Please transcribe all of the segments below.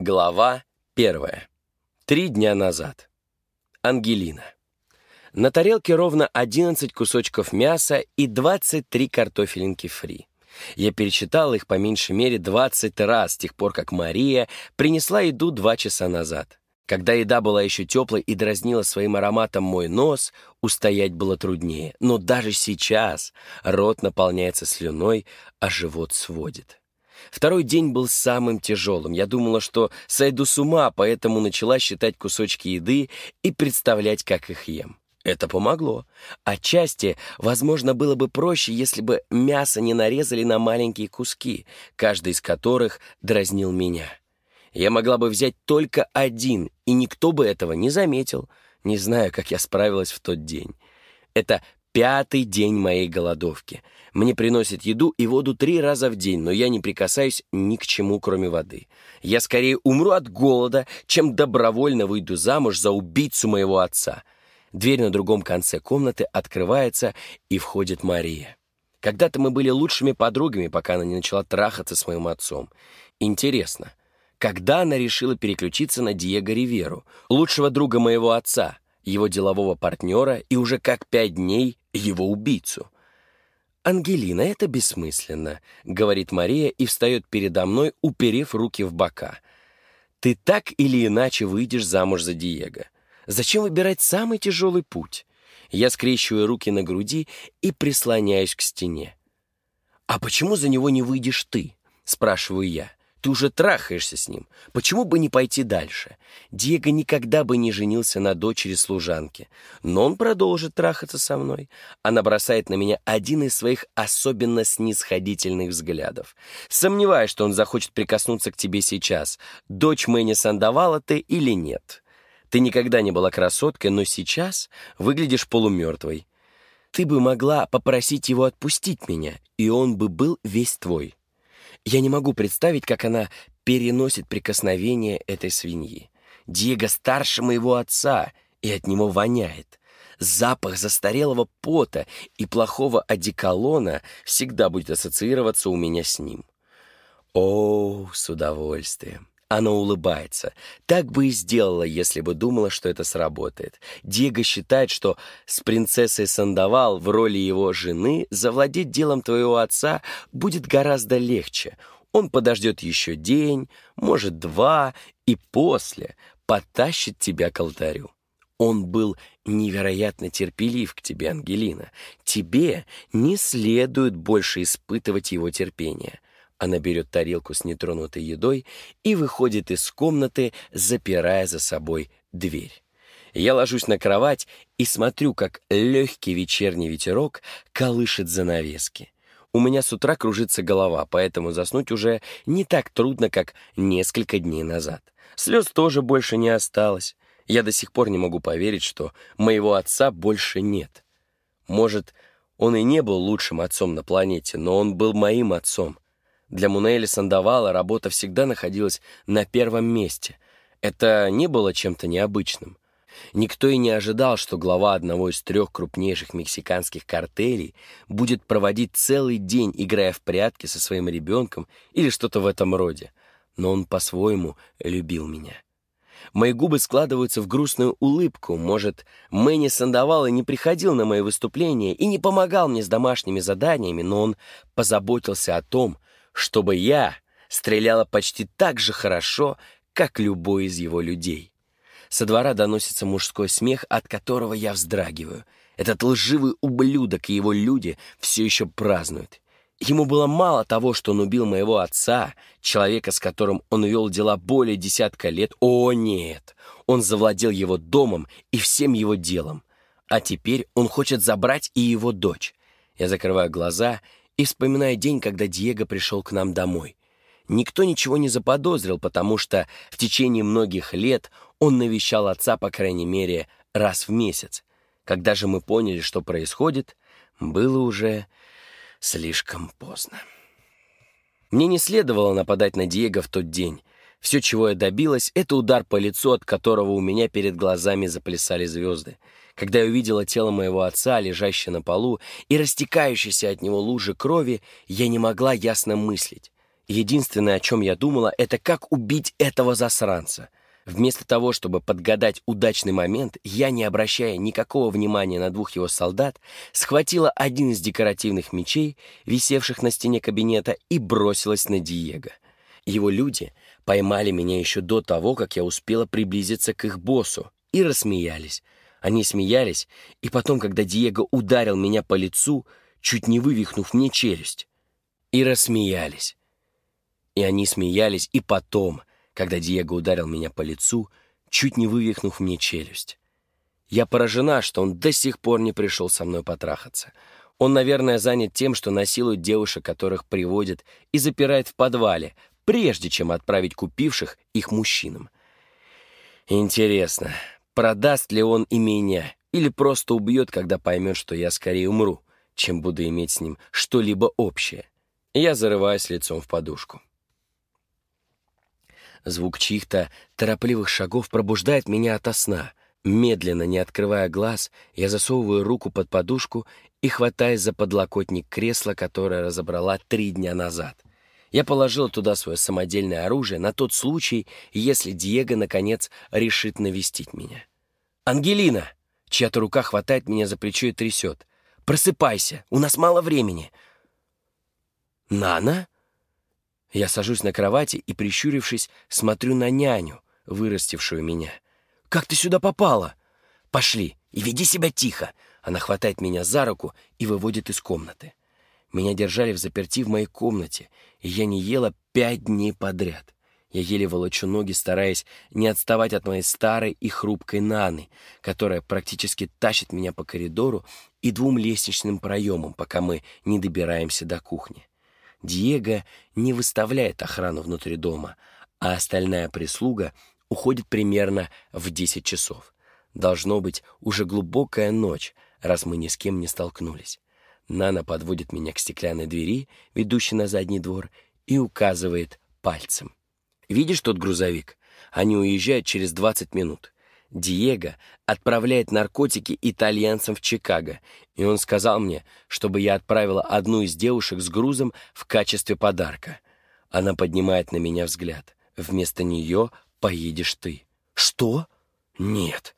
Глава первая. Три дня назад. Ангелина. На тарелке ровно 11 кусочков мяса и 23 картофелинки фри. Я перечитал их по меньшей мере 20 раз с тех пор, как Мария принесла еду два часа назад. Когда еда была еще теплой и дразнила своим ароматом мой нос, устоять было труднее. Но даже сейчас рот наполняется слюной, а живот сводит. Второй день был самым тяжелым. Я думала, что сойду с ума, поэтому начала считать кусочки еды и представлять, как их ем. Это помогло. Отчасти, возможно, было бы проще, если бы мясо не нарезали на маленькие куски, каждый из которых дразнил меня. Я могла бы взять только один, и никто бы этого не заметил. Не знаю, как я справилась в тот день. Это пятый день моей голодовки — мне приносят еду и воду три раза в день, но я не прикасаюсь ни к чему, кроме воды. Я скорее умру от голода, чем добровольно выйду замуж за убийцу моего отца. Дверь на другом конце комнаты открывается, и входит Мария. Когда-то мы были лучшими подругами, пока она не начала трахаться с моим отцом. Интересно, когда она решила переключиться на Диего Риверу, лучшего друга моего отца, его делового партнера и уже как пять дней его убийцу — «Ангелина, это бессмысленно», — говорит Мария и встает передо мной, уперев руки в бока. «Ты так или иначе выйдешь замуж за Диего. Зачем выбирать самый тяжелый путь?» Я скрещиваю руки на груди и прислоняюсь к стене. «А почему за него не выйдешь ты?» — спрашиваю я. Ты уже трахаешься с ним. Почему бы не пойти дальше? Диего никогда бы не женился на дочери служанки. Но он продолжит трахаться со мной. Она бросает на меня один из своих особенно снисходительных взглядов. Сомневаюсь, что он захочет прикоснуться к тебе сейчас. Дочь Мэнни Сандавала ты или нет? Ты никогда не была красоткой, но сейчас выглядишь полумертвой. Ты бы могла попросить его отпустить меня, и он бы был весь твой. Я не могу представить, как она переносит прикосновение этой свиньи. Диего старше моего отца, и от него воняет. Запах застарелого пота и плохого одеколона всегда будет ассоциироваться у меня с ним. О, с удовольствием. Она улыбается. Так бы и сделала, если бы думала, что это сработает. Диего считает, что с принцессой Сандавал в роли его жены завладеть делом твоего отца будет гораздо легче. Он подождет еще день, может, два, и после потащит тебя к алтарю. Он был невероятно терпелив к тебе, Ангелина. Тебе не следует больше испытывать его терпение. Она берет тарелку с нетронутой едой и выходит из комнаты, запирая за собой дверь. Я ложусь на кровать и смотрю, как легкий вечерний ветерок колышет занавески. У меня с утра кружится голова, поэтому заснуть уже не так трудно, как несколько дней назад. Слез тоже больше не осталось. Я до сих пор не могу поверить, что моего отца больше нет. Может, он и не был лучшим отцом на планете, но он был моим отцом. Для Мунели Сандавала работа всегда находилась на первом месте. Это не было чем-то необычным. Никто и не ожидал, что глава одного из трех крупнейших мексиканских картелей будет проводить целый день, играя в прятки со своим ребенком или что-то в этом роде. Но он по-своему любил меня. Мои губы складываются в грустную улыбку. Может, Мэнни Сандавал и не приходил на мои выступления и не помогал мне с домашними заданиями, но он позаботился о том, чтобы я стреляла почти так же хорошо, как любой из его людей. Со двора доносится мужской смех, от которого я вздрагиваю. Этот лживый ублюдок и его люди все еще празднуют. Ему было мало того, что он убил моего отца, человека, с которым он вел дела более десятка лет. О, нет! Он завладел его домом и всем его делом. А теперь он хочет забрать и его дочь. Я закрываю глаза и вспоминаю день, когда Диего пришел к нам домой. Никто ничего не заподозрил, потому что в течение многих лет он навещал отца, по крайней мере, раз в месяц. Когда же мы поняли, что происходит, было уже слишком поздно. Мне не следовало нападать на Диего в тот день. Все, чего я добилась, это удар по лицу, от которого у меня перед глазами заплясали звезды. Когда я увидела тело моего отца, лежащее на полу, и растекающееся от него лужи крови, я не могла ясно мыслить. Единственное, о чем я думала, это как убить этого засранца. Вместо того, чтобы подгадать удачный момент, я, не обращая никакого внимания на двух его солдат, схватила один из декоративных мечей, висевших на стене кабинета, и бросилась на Диего. Его люди поймали меня еще до того, как я успела приблизиться к их боссу, и рассмеялись. Они смеялись, и потом, когда Диего ударил меня по лицу, чуть не вывихнув мне челюсть, и рассмеялись. И они смеялись и потом, когда Диего ударил меня по лицу, чуть не вывихнув мне челюсть. Я поражена, что он до сих пор не пришел со мной потрахаться. Он, наверное, занят тем, что насилует девушек, которых приводит, и запирает в подвале, прежде чем отправить купивших их мужчинам. Интересно, продаст ли он и меня, или просто убьет, когда поймет, что я скорее умру, чем буду иметь с ним что-либо общее. Я зарываюсь лицом в подушку. Звук чьих-то торопливых шагов пробуждает меня ото сна. Медленно, не открывая глаз, я засовываю руку под подушку и хватаюсь за подлокотник кресла, которое разобрала три дня назад. Я положил туда свое самодельное оружие на тот случай, если Диего, наконец, решит навестить меня. «Ангелина!» Чья-то рука хватает меня за плечо и трясет. «Просыпайся! У нас мало времени!» «Нана?» Я сажусь на кровати и, прищурившись, смотрю на няню, вырастившую меня. «Как ты сюда попала?» «Пошли и веди себя тихо!» Она хватает меня за руку и выводит из комнаты. Меня держали в заперти в моей комнате, и я не ела пять дней подряд. Я еле волочу ноги, стараясь не отставать от моей старой и хрупкой Наны, которая практически тащит меня по коридору и двум лестничным проемам, пока мы не добираемся до кухни. Диего не выставляет охрану внутри дома, а остальная прислуга уходит примерно в 10 часов. Должно быть уже глубокая ночь, раз мы ни с кем не столкнулись. Нана подводит меня к стеклянной двери, ведущей на задний двор, и указывает пальцем. «Видишь тот грузовик? Они уезжают через 20 минут. Диего отправляет наркотики итальянцам в Чикаго, и он сказал мне, чтобы я отправила одну из девушек с грузом в качестве подарка. Она поднимает на меня взгляд. Вместо нее поедешь ты. Что? Нет.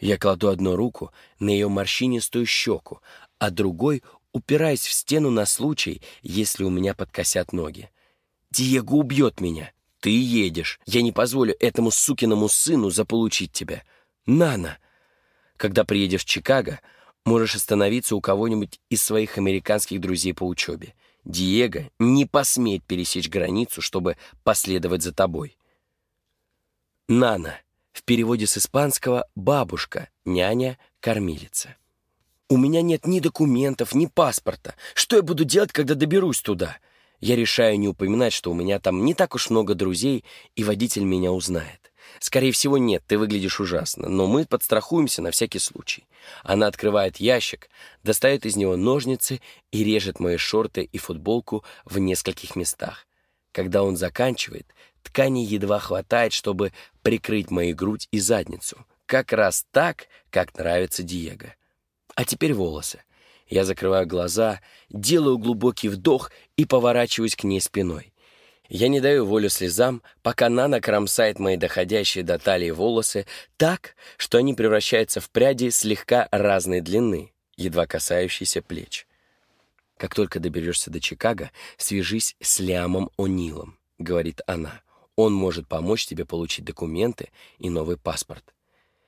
Я кладу одну руку на ее морщинистую щеку, а другой упираясь в стену на случай, если у меня подкосят ноги. Диего убьет меня. Ты едешь. Я не позволю этому сукиному сыну заполучить тебя. Нана. Когда приедешь в Чикаго, можешь остановиться у кого-нибудь из своих американских друзей по учебе. Диего не посмеет пересечь границу, чтобы последовать за тобой. Нана. В переводе с испанского «бабушка», «няня», «кормилица». У меня нет ни документов, ни паспорта. Что я буду делать, когда доберусь туда? Я решаю не упоминать, что у меня там не так уж много друзей, и водитель меня узнает. Скорее всего, нет, ты выглядишь ужасно, но мы подстрахуемся на всякий случай. Она открывает ящик, достает из него ножницы и режет мои шорты и футболку в нескольких местах. Когда он заканчивает, ткани едва хватает, чтобы прикрыть мою грудь и задницу. Как раз так, как нравится Диего. А теперь волосы. Я закрываю глаза, делаю глубокий вдох и поворачиваюсь к ней спиной. Я не даю волю слезам, пока Нана кромсает мои доходящие до талии волосы так, что они превращаются в пряди слегка разной длины, едва касающиеся плеч. «Как только доберешься до Чикаго, свяжись с Лиамом О'Нилом», — говорит она. «Он может помочь тебе получить документы и новый паспорт».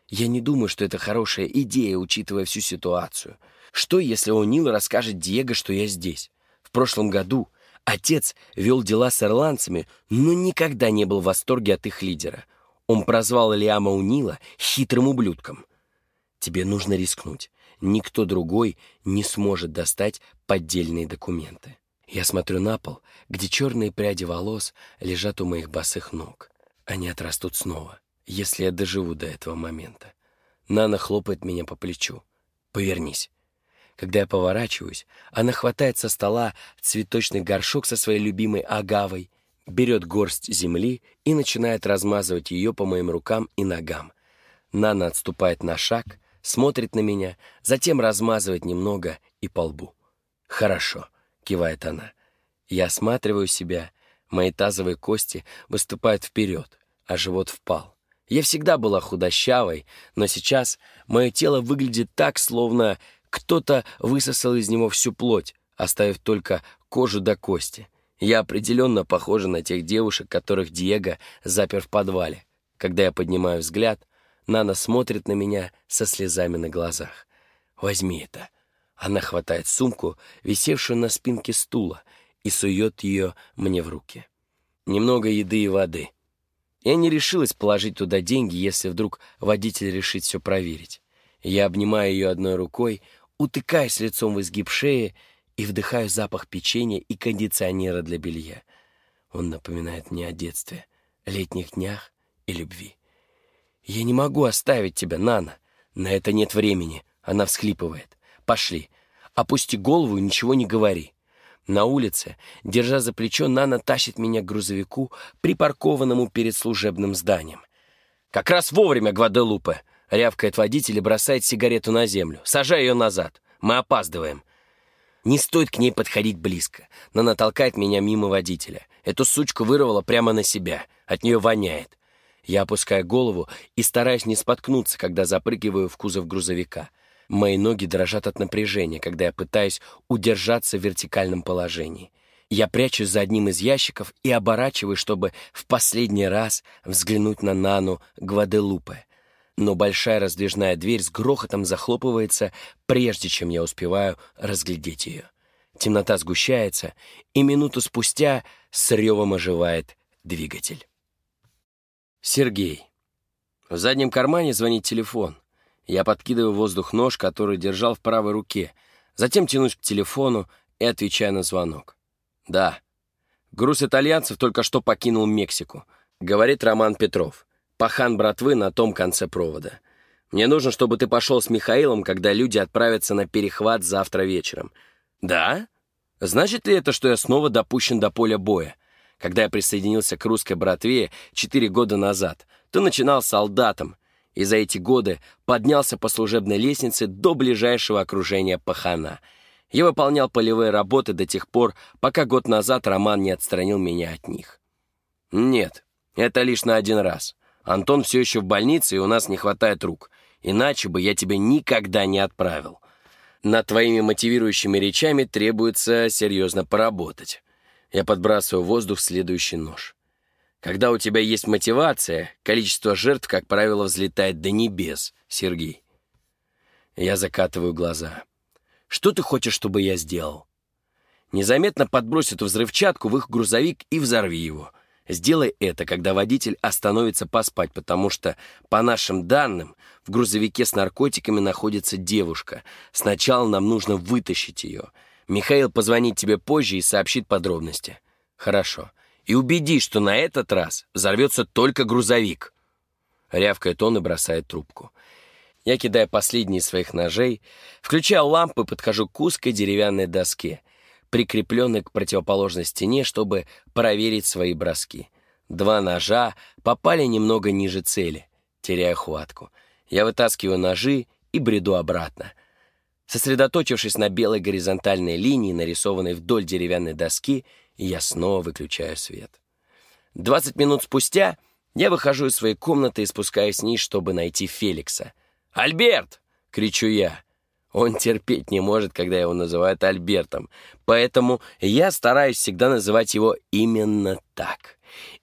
Я не думаю, что это хорошая идея, учитывая всю ситуацию — что, если О'Нил расскажет Диего, что я здесь? В прошлом году отец вел дела с ирландцами, но никогда не был в восторге от их лидера. Он прозвал Лиама О'Нила хитрым ублюдком. Тебе нужно рискнуть. Никто другой не сможет достать поддельные документы. Я смотрю на пол, где черные пряди волос лежат у моих босых ног. Они отрастут снова, если я доживу до этого момента. Нана хлопает меня по плечу. «Повернись». Когда я поворачиваюсь, она хватает со стола цветочный горшок со своей любимой агавой, берет горсть земли и начинает размазывать ее по моим рукам и ногам. Нана отступает на шаг, смотрит на меня, затем размазывает немного и по лбу. «Хорошо», — кивает она. Я осматриваю себя, Мои тазовые кости выступают вперед, а живот впал. Я всегда была худощавой, но сейчас мое тело выглядит так, словно кто-то высосал из него всю плоть, оставив только кожу до кости. Я определенно похожа на тех девушек, которых Диего запер в подвале. Когда я поднимаю взгляд, Нана смотрит на меня со слезами на глазах. «Возьми это». Она хватает сумку, висевшую на спинке стула, и сует ее мне в руки. Немного еды и воды. Я не решилась положить туда деньги, если вдруг водитель решит все проверить. Я обнимаю ее одной рукой, утыкаясь лицом в изгиб шеи и вдыхаю запах печенья и кондиционера для белья. Он напоминает мне о детстве, летних днях и любви. «Я не могу оставить тебя, Нана. На это нет времени», — она всхлипывает. «Пошли. Опусти голову и ничего не говори». На улице, держа за плечо, Нана тащит меня к грузовику, припаркованному перед служебным зданием. «Как раз вовремя, Гваделупе!» — рявкает водитель и бросает сигарету на землю. «Сажай ее назад. Мы опаздываем». Не стоит к ней подходить близко. Нана толкает меня мимо водителя. Эту сучку вырвала прямо на себя. От нее воняет. Я опускаю голову и стараюсь не споткнуться, когда запрыгиваю в кузов грузовика. Мои ноги дрожат от напряжения, когда я пытаюсь удержаться в вертикальном положении. Я прячусь за одним из ящиков и оборачиваюсь, чтобы в последний раз взглянуть на Нану Гваделупе. Но большая раздвижная дверь с грохотом захлопывается, прежде чем я успеваю разглядеть ее. Темнота сгущается, и минуту спустя с ревом оживает двигатель. Сергей. В заднем кармане звонит телефон. Я подкидываю в воздух нож, который держал в правой руке, затем тянусь к телефону и отвечаю на звонок. «Да. Груз итальянцев только что покинул Мексику», — говорит Роман Петров, пахан братвы на том конце провода. «Мне нужно, чтобы ты пошел с Михаилом, когда люди отправятся на перехват завтра вечером». «Да? Значит ли это, что я снова допущен до поля боя?» Когда я присоединился к русской братве четыре года назад, то начинал солдатом, и за эти годы поднялся по служебной лестнице до ближайшего окружения пахана. Я выполнял полевые работы до тех пор, пока год назад Роман не отстранил меня от них. Нет, это лишь на один раз. Антон все еще в больнице, и у нас не хватает рук. Иначе бы я тебя никогда не отправил. Над твоими мотивирующими речами требуется серьезно поработать. Я подбрасываю в воздух следующий нож. Когда у тебя есть мотивация, количество жертв, как правило, взлетает до небес, Сергей. Я закатываю глаза. Что ты хочешь, чтобы я сделал? Незаметно подбрось эту взрывчатку в их грузовик и взорви его. Сделай это, когда водитель остановится поспать, потому что, по нашим данным, в грузовике с наркотиками находится девушка. Сначала нам нужно вытащить ее. Михаил позвонит тебе позже и сообщит подробности. Хорошо и убедись, что на этот раз взорвется только грузовик. Рявкает он и бросает трубку. Я кидаю последние своих ножей, включаю лампы, подхожу к узкой деревянной доске, прикрепленной к противоположной стене, чтобы проверить свои броски. Два ножа попали немного ниже цели, теряя хватку. Я вытаскиваю ножи и бреду обратно. Сосредоточившись на белой горизонтальной линии, нарисованной вдоль деревянной доски, и я снова выключаю свет. Двадцать минут спустя я выхожу из своей комнаты и спускаюсь вниз, чтобы найти Феликса. «Альберт!» — кричу я. Он терпеть не может, когда его называют Альбертом, поэтому я стараюсь всегда называть его именно так.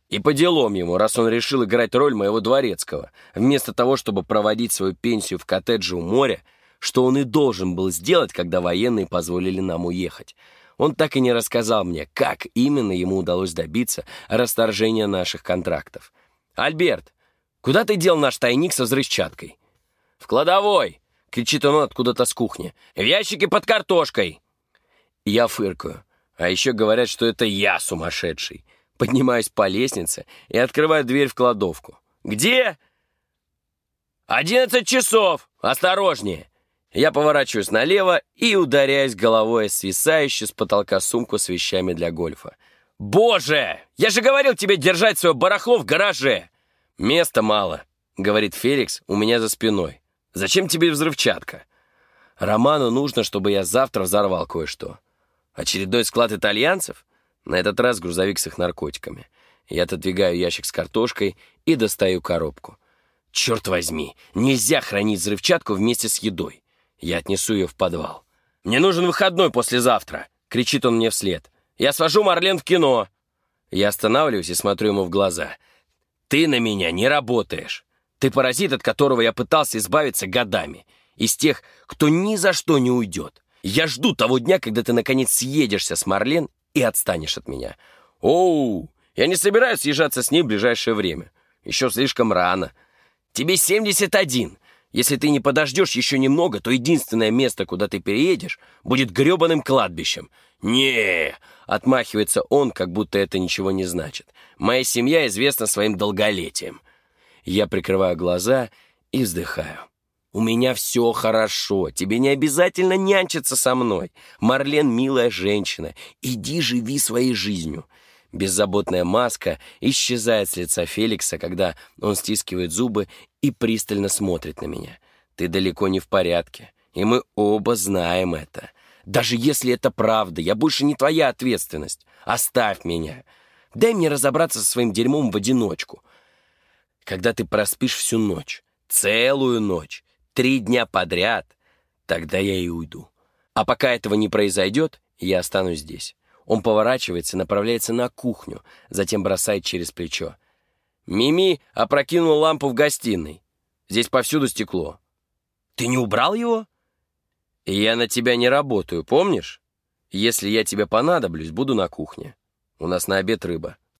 И по делам ему, раз он решил играть роль моего дворецкого, вместо того, чтобы проводить свою пенсию в коттедже у моря, что он и должен был сделать, когда военные позволили нам уехать. Он так и не рассказал мне, как именно ему удалось добиться расторжения наших контрактов. «Альберт, куда ты дел наш тайник со взрывчаткой?» «В кладовой!» — кричит он откуда-то с кухни. «В ящике под картошкой!» Я фыркаю. А еще говорят, что это я сумасшедший. Поднимаюсь по лестнице и открываю дверь в кладовку. «Где?» «Одиннадцать часов! Осторожнее!» Я поворачиваюсь налево и ударяюсь головой о свисающую с потолка сумку с вещами для гольфа. «Боже! Я же говорил тебе держать свое барахло в гараже!» «Места мало», — говорит Феликс у меня за спиной. «Зачем тебе взрывчатка?» «Роману нужно, чтобы я завтра взорвал кое-что». «Очередной склад итальянцев?» На этот раз грузовик с их наркотиками. Я отодвигаю ящик с картошкой и достаю коробку. Черт возьми, нельзя хранить взрывчатку вместе с едой. Я отнесу ее в подвал. «Мне нужен выходной послезавтра!» — кричит он мне вслед. «Я свожу Марлен в кино!» Я останавливаюсь и смотрю ему в глаза. «Ты на меня не работаешь. Ты паразит, от которого я пытался избавиться годами. Из тех, кто ни за что не уйдет. Я жду того дня, когда ты наконец съедешься с Марлен и отстанешь от меня. Оу, я не собираюсь съезжаться с ней в ближайшее время. Еще слишком рано. Тебе 71. Если ты не подождешь еще немного, то единственное место, куда ты переедешь, будет гребаным кладбищем. не отмахивается он, как будто это ничего не значит. «Моя семья известна своим долголетием». Я прикрываю глаза и вздыхаю. «У меня все хорошо, тебе не обязательно нянчиться со мной. Марлен — милая женщина, иди живи своей жизнью». Беззаботная маска исчезает с лица Феликса, когда он стискивает зубы и пристально смотрит на меня. «Ты далеко не в порядке, и мы оба знаем это. Даже если это правда, я больше не твоя ответственность. Оставь меня. Дай мне разобраться со своим дерьмом в одиночку. Когда ты проспишь всю ночь, целую ночь, три дня подряд, тогда я и уйду. А пока этого не произойдет, я останусь здесь. Он поворачивается, направляется на кухню, затем бросает через плечо. Мими опрокинул лампу в гостиной. Здесь повсюду стекло. Ты не убрал его? Я на тебя не работаю, помнишь? Если я тебе понадоблюсь, буду на кухне. У нас на обед рыба.